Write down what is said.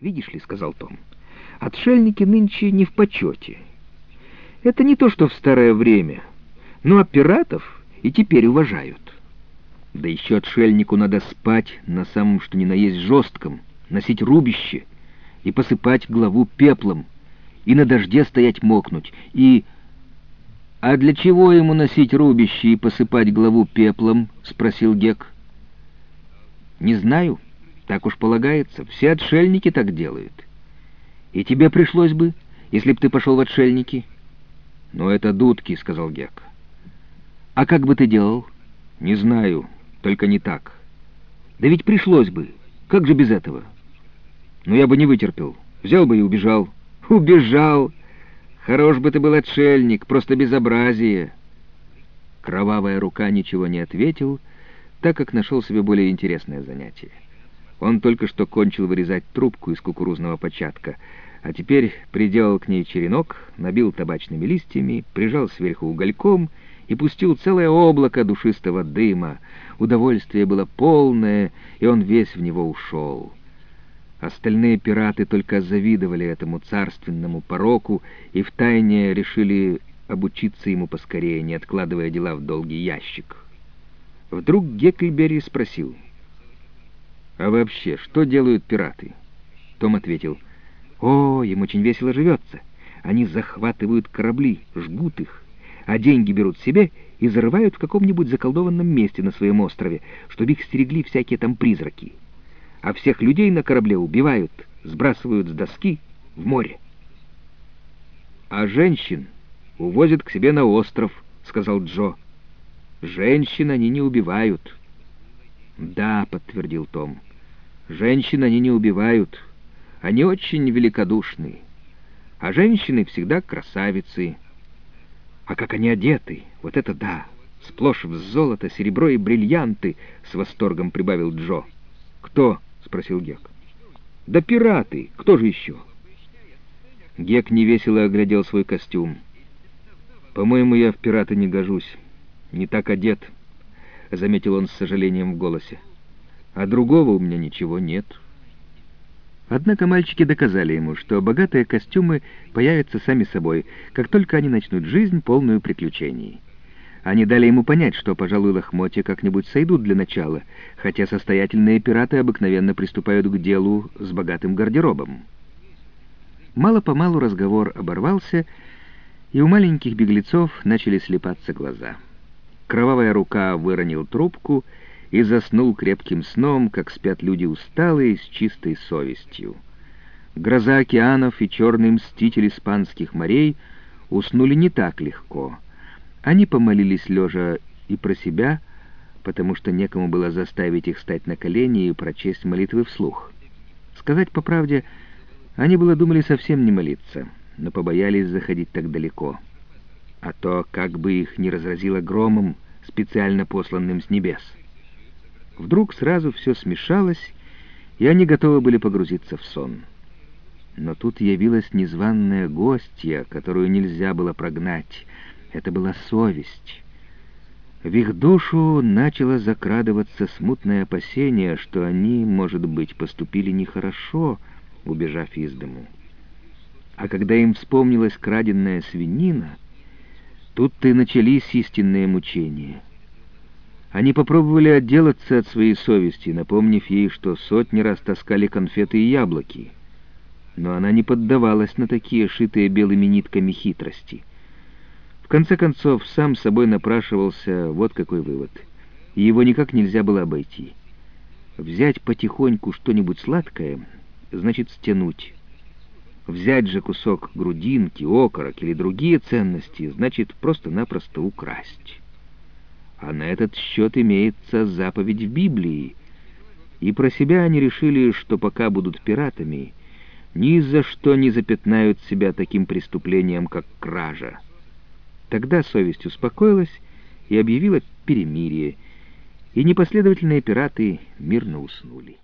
«Видишь ли», — сказал Том, — «отшельники нынче не в почете. Это не то, что в старое время, но а пиратов и теперь уважают. Да еще отшельнику надо спать на самом что ни на есть жестком, носить рубище и посыпать главу пеплом, и на дожде стоять мокнуть, и... «А для чего ему носить рубище и посыпать главу пеплом?» — спросил Гек. «Не знаю. Так уж полагается. Все отшельники так делают. И тебе пришлось бы, если б ты пошел в отшельники». «Ну, это дудки», — сказал Гек. «А как бы ты делал?» «Не знаю, только не так». «Да ведь пришлось бы. Как же без этого?» «Ну, я бы не вытерпел. Взял бы и убежал». «Убежал! Хорош бы ты был отшельник, просто безобразие!» Кровавая рука ничего не ответил, так как нашел себе более интересное занятие. Он только что кончил вырезать трубку из кукурузного початка, а теперь приделал к ней черенок, набил табачными листьями, прижал сверху угольком и пустил целое облако душистого дыма. Удовольствие было полное, и он весь в него ушел. Остальные пираты только завидовали этому царственному пороку и втайне решили обучиться ему поскорее, не откладывая дела в долгий ящик. Вдруг Гекльберри спросил, «А вообще, что делают пираты?» Том ответил, «О, им очень весело живется. Они захватывают корабли, жгут их, а деньги берут себе и зарывают в каком-нибудь заколдованном месте на своем острове, чтобы их стерегли всякие там призраки» а всех людей на корабле убивают, сбрасывают с доски в море. «А женщин увозят к себе на остров», — сказал Джо. «Женщин они не убивают». «Да», — подтвердил Том, — «женщин они не убивают. Они очень великодушны. А женщины всегда красавицы. А как они одеты, вот это да! Сплошь в золото, серебро и бриллианты!» — с восторгом прибавил Джо. «Кто?» — спросил Гек. «Да пираты! Кто же еще?» Гек невесело оглядел свой костюм. «По-моему, я в пираты не гожусь. Не так одет», — заметил он с сожалением в голосе. «А другого у меня ничего нет». Однако мальчики доказали ему, что богатые костюмы появятся сами собой, как только они начнут жизнь, полную приключений. Они дали ему понять, что, пожалуй, лохмотья как-нибудь сойдут для начала, хотя состоятельные пираты обыкновенно приступают к делу с богатым гардеробом. Мало-помалу разговор оборвался, и у маленьких беглецов начали слепаться глаза. Кровавая рука выронил трубку и заснул крепким сном, как спят люди усталые, с чистой совестью. Гроза океанов и черный мститель испанских морей уснули не так легко — они помолились лежа и про себя, потому что некому было заставить их стать на колени и прочесть молитвы вслух. Сказать по правде, они было думали совсем не молиться, но побоялись заходить так далеко. А то как бы их не разразило громом, специально посланным с небес. Вдруг сразу все смешалось, и они готовы были погрузиться в сон. Но тут явилась незваная гостья, которую нельзя было прогнать — это была совесть. В их душу начало закрадываться смутное опасение, что они, может быть, поступили нехорошо, убежав из дому. А когда им вспомнилась краденная свинина, тут-то и начались истинные мучения. Они попробовали отделаться от своей совести, напомнив ей, что сотни раз таскали конфеты и яблоки. Но она не поддавалась на такие шитые белыми нитками хитрости — в конце концов, сам собой напрашивался вот какой вывод. И его никак нельзя было обойти. Взять потихоньку что-нибудь сладкое значит стянуть. Взять же кусок грудинки, окорок или другие ценности значит просто-напросто украсть. А на этот счет имеется заповедь в Библии. И про себя они решили, что пока будут пиратами, ни за что не запятнают себя таким преступлением, как кража. Тогда совесть успокоилась и объявила перемирие, и непоследовательные пираты мирно уснули.